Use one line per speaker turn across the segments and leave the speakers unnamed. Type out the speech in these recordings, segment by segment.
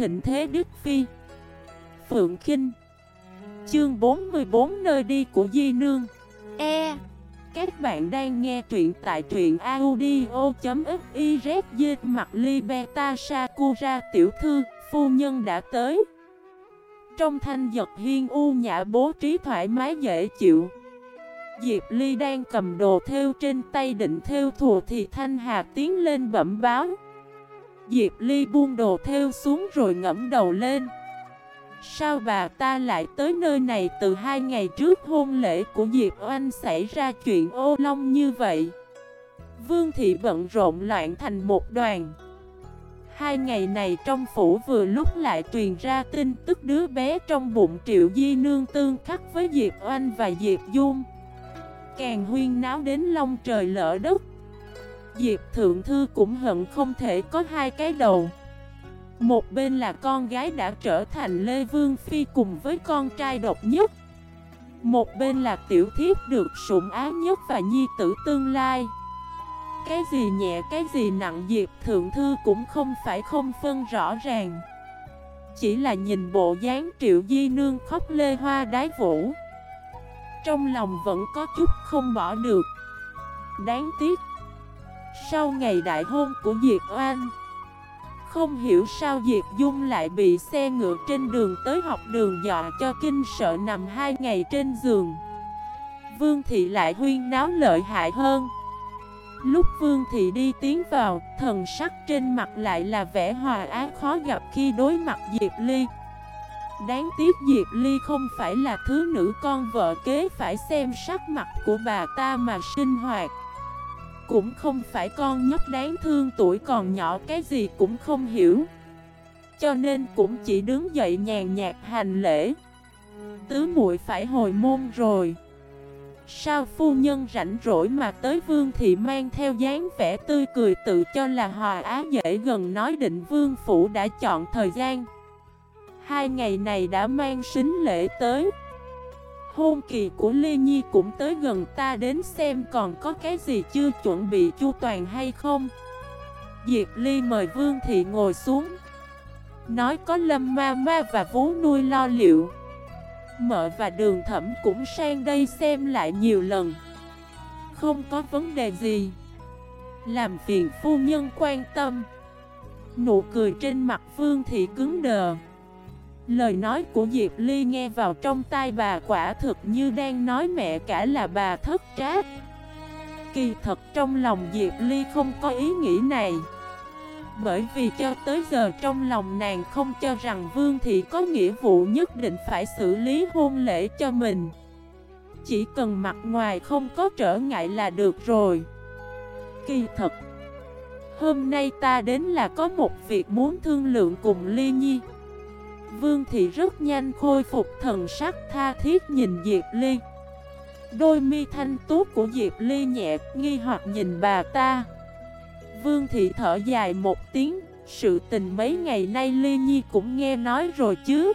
thịnh thế Đức Phi. Phượng Kinh, Chương 44 nơi đi của Di Nương. E. Các bạn đang nghe truyện tại truyện audio.xyz Mặt ly beta Sakura tiểu thư, Phu nhân đã tới. Trong thanh giật hiên u nhã bố trí thoải mái dễ chịu. Diệp Ly đang cầm đồ theo trên tay định theo thùa thì Thanh Hà tiến lên bẩm báo. Diệp Ly buông đồ theo xuống rồi ngẫm đầu lên. Sao bà ta lại tới nơi này từ hai ngày trước hôn lễ của Diệp Oanh xảy ra chuyện ô long như vậy? Vương thị bận rộn loạn thành một đoàn. Hai ngày này trong phủ vừa lúc lại truyền ra tin tức đứa bé trong bụng Triệu Di Nương tương khắc với Diệp Oanh và Diệp Dung. Càng huyên náo đến long trời lỡ đất Diệp Thượng Thư cũng hận không thể có hai cái đầu. Một bên là con gái đã trở thành Lê Vương Phi cùng với con trai độc nhất. Một bên là tiểu thiếp được sủng ái nhất và nhi tử tương lai. Cái gì nhẹ, cái gì nặng Diệp Thượng Thư cũng không phải không phân rõ ràng. Chỉ là nhìn bộ dáng triệu di nương khóc lê hoa đái vũ. Trong lòng vẫn có chút không bỏ được. Đáng tiếc sau ngày đại hôn của Diệp Oan Không hiểu sao Diệp Dung lại bị xe ngựa trên đường tới học đường dọa cho kinh sợ nằm hai ngày trên giường. Vương Thị lại huyên náo lợi hại hơn. Lúc Vương Thị đi tiến vào, thần sắc trên mặt lại là vẻ hòa ái khó gặp khi đối mặt Diệp Ly. Đáng tiếc Diệp Ly không phải là thứ nữ con vợ kế phải xem sắc mặt của bà ta mà sinh hoạt cũng không phải con nhóc đáng thương tuổi còn nhỏ, cái gì cũng không hiểu. Cho nên cũng chỉ đứng dậy nhàn nhạt hành lễ. Tứ muội phải hồi môn rồi. Sao phu nhân rảnh rỗi mà tới vương thị mang theo dáng vẻ tươi cười tự cho là hòa á dễ gần nói định vương phủ đã chọn thời gian. Hai ngày này đã mang sính lễ tới. Hôn kỳ của Lê Nhi cũng tới gần ta đến xem còn có cái gì chưa chuẩn bị chu toàn hay không. Diệp Ly mời Vương Thị ngồi xuống. Nói có Lâm Ma Ma và Vú nuôi lo liệu. Mợ và đường thẩm cũng sang đây xem lại nhiều lần. Không có vấn đề gì. Làm phiền phu nhân quan tâm. Nụ cười trên mặt Vương Thị cứng đờ. Lời nói của Diệp Ly nghe vào trong tai bà quả thực như đang nói mẹ cả là bà thất trách Kỳ thật trong lòng Diệp Ly không có ý nghĩ này. Bởi vì cho tới giờ trong lòng nàng không cho rằng Vương Thị có nghĩa vụ nhất định phải xử lý hôn lễ cho mình. Chỉ cần mặt ngoài không có trở ngại là được rồi. Kỳ thật, Hôm nay ta đến là có một việc muốn thương lượng cùng Ly Nhi. Vương Thị rất nhanh khôi phục thần sắc tha thiết nhìn Diệp Ly. Đôi mi thanh tú của Diệp Ly nhẹ, nghi hoặc nhìn bà ta. Vương Thị thở dài một tiếng, Sự tình mấy ngày nay Ly Nhi cũng nghe nói rồi chứ.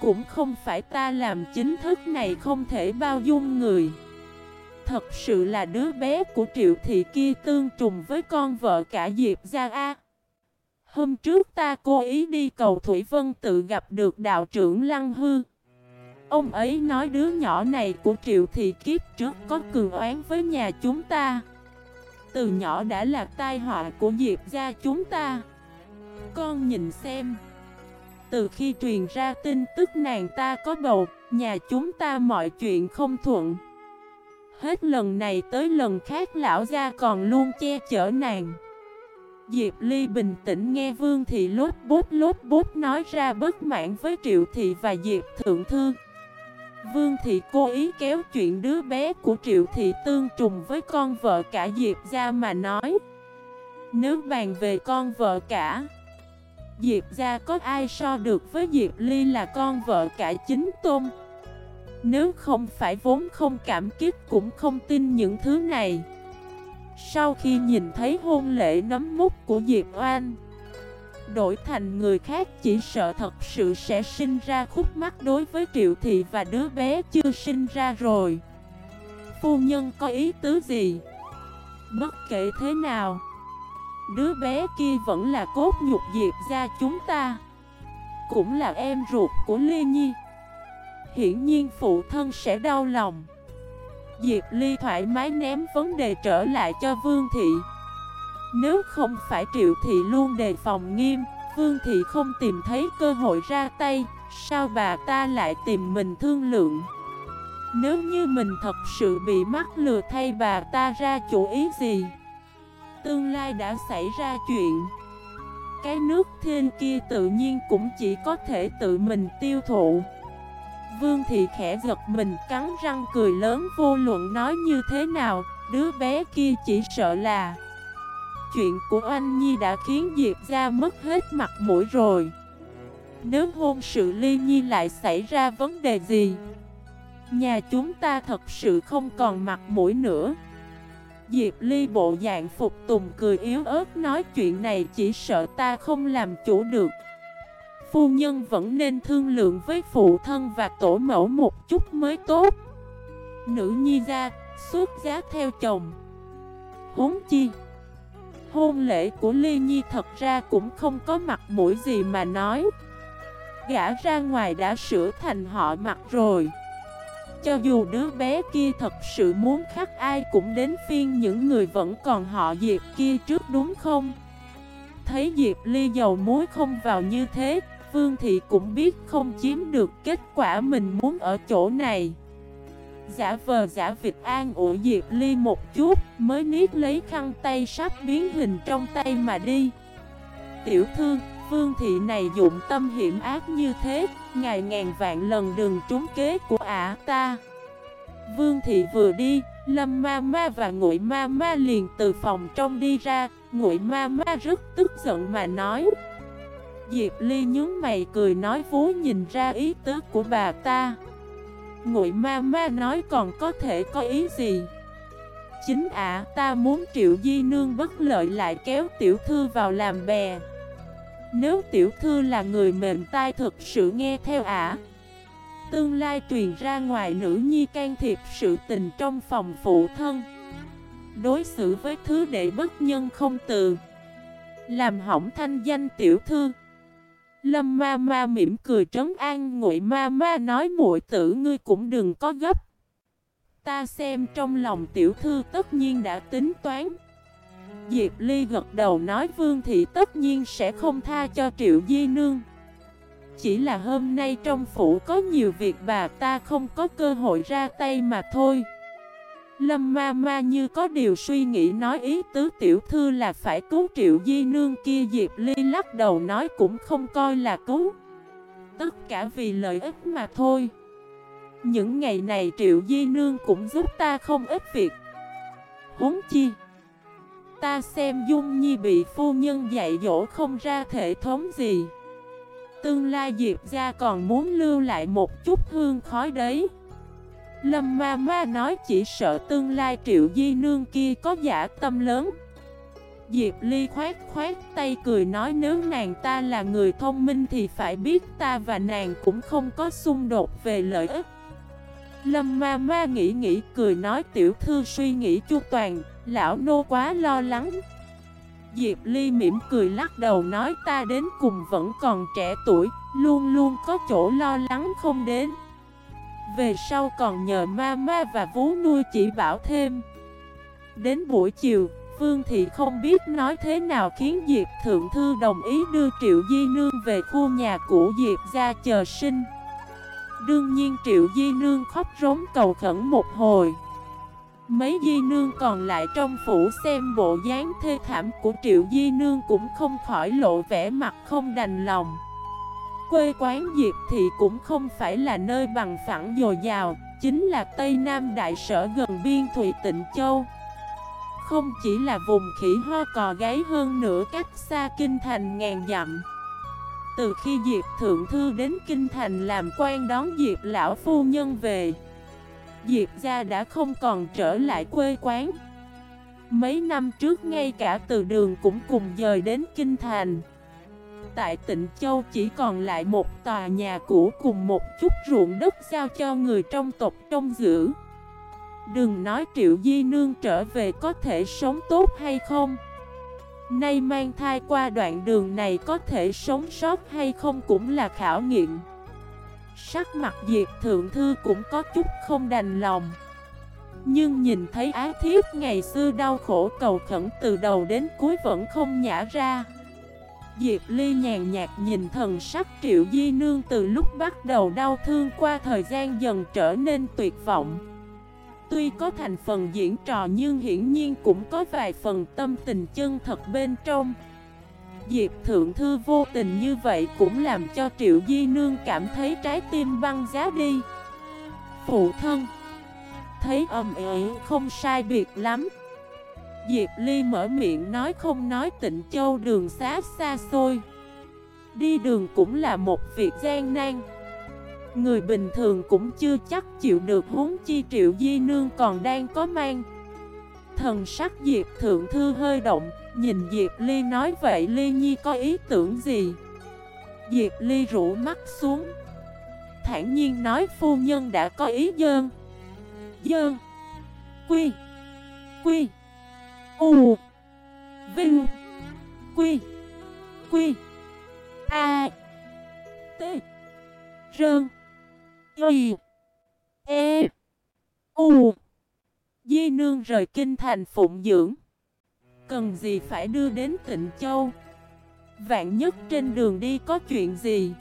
Cũng không phải ta làm chính thức này không thể bao dung người. Thật sự là đứa bé của Triệu Thị kia tương trùng với con vợ cả Diệp Gia A. Hôm trước ta cố ý đi cầu Thủy Vân tự gặp được đạo trưởng Lăng Hư. Ông ấy nói đứa nhỏ này của Triệu Thị kiếp trước có cường oán với nhà chúng ta. Từ nhỏ đã là tai họa của Diệp gia chúng ta. Con nhìn xem. Từ khi truyền ra tin tức nàng ta có bầu, nhà chúng ta mọi chuyện không thuận. Hết lần này tới lần khác lão gia còn luôn che chở nàng. Diệp Ly bình tĩnh nghe Vương Thị lốt bốt lốt bốt nói ra bất mãn với Triệu Thị và Diệp Thượng Thư. Vương Thị cố ý kéo chuyện đứa bé của Triệu Thị tương trùng với con vợ cả Diệp ra mà nói. Nếu bàn về con vợ cả, Diệp ra có ai so được với Diệp Ly là con vợ cả chính tôn. Nếu không phải vốn không cảm kích cũng không tin những thứ này. Sau khi nhìn thấy hôn lễ nấm mút của Diệp Oan Đổi thành người khác chỉ sợ thật sự sẽ sinh ra khúc mắc đối với Triệu Thị và đứa bé chưa sinh ra rồi. Phu nhân có ý tứ gì? Bất kể thế nào, Đứa bé kia vẫn là cốt nhục Diệp ra chúng ta, cũng là em ruột của Lê Nhi. Hiển nhiên phụ thân sẽ đau lòng. Diệp Ly thoải mái ném vấn đề trở lại cho Vương Thị. Nếu không phải Triệu Thị luôn đề phòng nghiêm, Vương Thị không tìm thấy cơ hội ra tay, Sao bà ta lại tìm mình thương lượng? Nếu như mình thật sự bị mắc lừa thay bà ta ra chủ ý gì? Tương lai đã xảy ra chuyện. Cái nước thiên kia tự nhiên cũng chỉ có thể tự mình tiêu thụ. Vương Thị khẽ giật mình, cắn răng cười lớn, vô luận nói như thế nào, Đứa bé kia chỉ sợ là Chuyện của anh Nhi đã khiến Diệp ra mất hết mặt mũi rồi. Nếu hôn sự Ly Nhi lại xảy ra vấn đề gì, Nhà chúng ta thật sự không còn mặt mũi nữa. Diệp Ly bộ dạng phục tùng cười yếu ớt, nói chuyện này chỉ sợ ta không làm chủ được. Phu nhân vẫn nên thương lượng với phụ thân và tổ mẫu một chút mới tốt. Nữ nhi ra, xuất giá theo chồng. Huống chi Hôn lễ của Ly Nhi thật ra cũng không có mặt mũi gì mà nói. Gã ra ngoài đã sửa thành họ mặt rồi. Cho dù đứa bé kia thật sự muốn khắc ai cũng đến phiên những người vẫn còn họ Diệp kia trước đúng không? Thấy Diệp Ly dầu muối không vào như thế Vương Thị cũng biết không chiếm được kết quả mình muốn ở chỗ này. Giả vờ giả vịt an ủi Diệp Ly một chút Mới niết lấy khăn tay sắp biến hình trong tay mà đi. Tiểu thư, Vương Thị này dụng tâm hiểm ác như thế Ngài ngàn vạn lần đừng trúng kế của ả ta. Vương Thị vừa đi, Lâm Ma Ma và Ngụy Ma Ma liền từ phòng trong đi ra Ngụy Ma Ma rất tức giận mà nói Diệp Ly nhướng mày cười nói vú nhìn ra ý tứ của bà ta. Ngụy ma ma nói còn có thể có ý gì? Chính ạ, ta muốn triệu di nương bất lợi lại kéo tiểu thư vào làm bè. Nếu tiểu thư là người mềm tai thực sự nghe theo ả Tương lai truyền ra ngoài nữ nhi can thiệp sự tình trong phòng phụ thân. Đối xử với thứ đệ bất nhân không từ. Làm hỏng thanh danh tiểu thư Lâm ma ma mỉm cười trấn an ngụy ma ma nói muội tử ngươi cũng đừng có gấp. Ta xem trong lòng tiểu thư tất nhiên đã tính toán. Diệp Ly gật đầu nói Vương Thị tất nhiên sẽ không tha cho Triệu Di Nương. Chỉ là hôm nay trong phủ có nhiều việc bà ta không có cơ hội ra tay mà thôi. Lâm ma ma như có điều suy nghĩ nói ý tứ tiểu thư là phải cứu triệu di nương kia Diệp Ly lắc đầu nói cũng không coi là cứu. Tất cả vì lợi ích mà thôi. Những ngày này triệu di nương cũng giúp ta không ít việc. Huống chi, Ta xem Dung Nhi bị phu nhân dạy dỗ không ra thể thống gì. Tương lai Diệp ra còn muốn lưu lại một chút hương khói đấy. Lâm ma ma nói chỉ sợ tương lai triệu di nương kia có giả tâm lớn. Diệp Ly khoát khoát tay cười nói nếu nàng ta là người thông minh thì phải biết ta và nàng cũng không có xung đột về lợi ích. Lâm ma ma nghĩ nghĩ cười nói tiểu thư suy nghĩ chu toàn, lão nô quá lo lắng. Diệp Ly mỉm cười lắc đầu nói ta đến cùng vẫn còn trẻ tuổi, luôn luôn có chỗ lo lắng không đến về sau còn nhờ ma ma và vú nuôi chỉ bảo thêm. Đến buổi chiều, Phương Thị không biết nói thế nào khiến Diệp Thượng Thư đồng ý đưa Triệu Di Nương về khu nhà cũ Diệp ra chờ sinh. Đương nhiên Triệu Di Nương khóc rống cầu khẩn một hồi. Mấy Di Nương còn lại trong phủ xem bộ dáng thê thảm của Triệu Di Nương cũng không khỏi lộ vẻ mặt không đành lòng. Quê quán Diệp Thị cũng không phải là nơi bằng phẳng dồi dào, chính là Tây Nam Đại Sở gần biên Thụy Tịnh Châu. Không chỉ là vùng khỉ ho cò gáy hơn nữa cách xa Kinh Thành ngàn dặm. Từ khi Diệp Thượng Thư đến Kinh Thành làm quan đón Diệp Lão Phu Nhân về, Diệp gia đã không còn trở lại quê quán. Mấy năm trước ngay cả từ đường cũng cùng dời đến Kinh Thành tại Tịnh Châu chỉ còn lại một tòa nhà cũ cùng một chút ruộng đất giao cho người trong tộc trông giữ. Đừng nói Triệu Di Nương trở về có thể sống tốt hay không. Nay mang thai qua đoạn đường này có thể sống sót hay không cũng là khảo nghiệm Sắc mặt Diệp Thượng Thư cũng có chút không đành lòng Nhưng nhìn thấy á thiếp ngày xưa đau khổ cầu khẩn từ đầu đến cuối vẫn không nhả ra Diệp Ly nhàn nhạt nhìn thần sắc Triệu Di Nương từ lúc bắt đầu đau thương qua thời gian dần trở nên tuyệt vọng. Tuy có thành phần diễn trò nhưng hiển nhiên cũng có vài phần tâm tình chân thật bên trong. Diệp Thượng Thư vô tình như vậy cũng làm cho Triệu Di Nương cảm thấy trái tim băng giá đi. Phụ thân, Thấy âm ế không sai biệt lắm. Diệp Ly mở miệng nói không nói tịnh châu đường xá xa xôi. Đi đường cũng là một việc gian nan. Người bình thường cũng chưa chắc chịu được huống chi triệu di nương còn đang có mang. Thần sắc Diệp Thượng Thư hơi động, Nhìn Diệp Ly nói vậy Ly Nhi có ý tưởng gì? Diệp Ly rũ mắt xuống. Thản nhiên nói phu nhân đã có ý dơn. Dơn. Quy. Quy. U, Vinh, Quy Quy, A, T, Rơn, Y E U. Di nương rời kinh thành phụng dưỡng. Cần gì phải đưa đến tịnh châu? Vạn nhất trên đường đi có chuyện gì?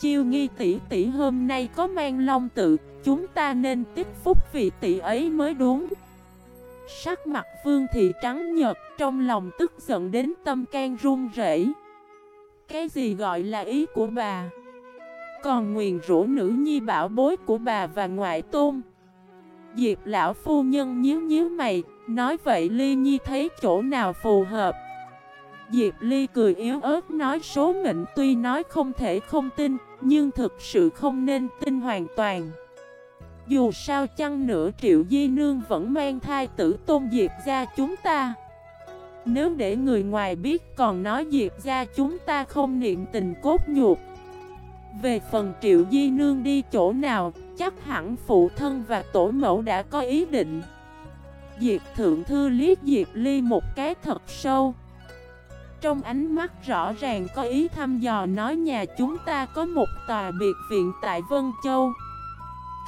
Chiêu nghi tỷ tỷ hôm nay có mang long tự, Chúng ta nên tích phúc vì tỷ ấy mới đúng. Sắc mặt vương thị trắng nhật Trong lòng tức giận đến tâm can run rẩy. Cái gì gọi là ý của bà? Còn nguyền rũ nữ nhi bảo bối của bà và ngoại tôn. Diệp lão phu nhân nhíu nhíu mày, Nói vậy Ly Nhi thấy chỗ nào phù hợp? Diệp Ly cười yếu ớt nói số mệnh tuy nói không thể không tin, Nhưng thực sự không nên tin hoàn toàn. Dù sao chăng nữa Triệu Di Nương vẫn mang thai tử tôn Diệp ra chúng ta Nếu để người ngoài biết còn nói Diệp ra chúng ta không niệm tình cốt nhuột về phần triệu di nương đi chỗ nào, chắc hẳn phụ thân và tổ mẫu đã có ý định. Diệp Thượng Thư liếc Diệp Ly một cái thật sâu. Trong ánh mắt rõ ràng có ý thăm dò nói nhà chúng ta có một tòa biệt viện tại Vân Châu.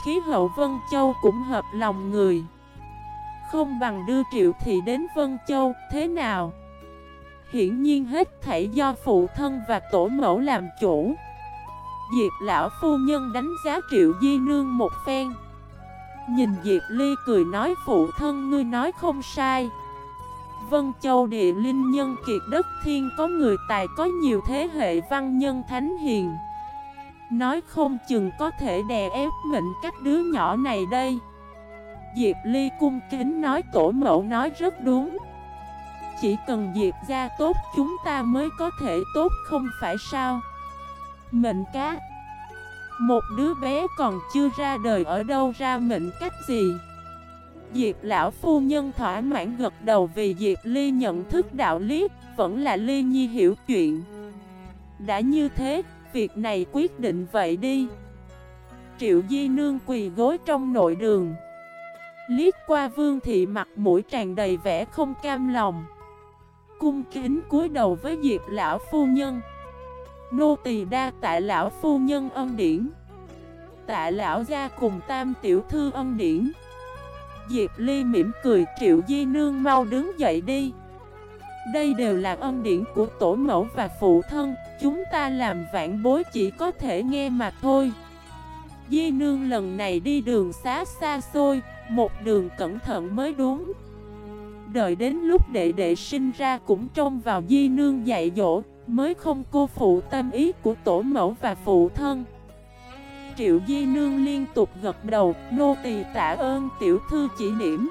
Khí hậu Vân Châu cũng hợp lòng người. Không bằng đưa Triệu Thị đến Vân Châu, thế nào? Hiển nhiên hết thảy do phụ thân và tổ mẫu làm chủ. Diệp lão phu nhân đánh giá triệu di nương một phen Nhìn Diệp Ly cười nói phụ thân ngươi nói không sai Vân Châu địa linh nhân kiệt đất thiên có người tài có nhiều thế hệ văn nhân thánh hiền Nói không chừng có thể đè ép mệnh các đứa nhỏ này đây. Diệp Ly cung kính nói tổ mẫu nói rất đúng. Chỉ cần Diệp ra tốt chúng ta mới có thể tốt không phải sao? Mệnh cá. Một đứa bé còn chưa ra đời ở đâu ra mệnh cách gì? Diệp lão phu nhân thỏa mãn gật đầu vì Diệp Ly nhận thức đạo lý Vẫn là Ly Nhi hiểu chuyện. Đã như thế, việc này quyết định vậy đi. Triệu Di Nương quỳ gối trong nội đường. Liết qua vương thị mặt mũi tràn đầy vẻ không cam lòng. Cung kính cúi đầu với Diệp lão phu nhân. Nô tỳ đa tạ lão phu nhân ân điển. Tạ lão gia cùng tam tiểu thư ân điển. Diệp Ly mỉm cười, triệu di nương mau đứng dậy đi. Đây đều là ân điển của tổ mẫu và phụ thân, Chúng ta làm vạn bối chỉ có thể nghe mà thôi. Di nương lần này đi đường xá xa xôi, Một đường cẩn thận mới đúng. Đợi đến lúc đệ đệ sinh ra cũng trông vào di nương dạy dỗ, Mới không cô phụ tâm ý của tổ mẫu và phụ thân. Triệu Di Nương liên tục gật đầu, Nô tỳ tạ ơn tiểu thư chỉ điểm.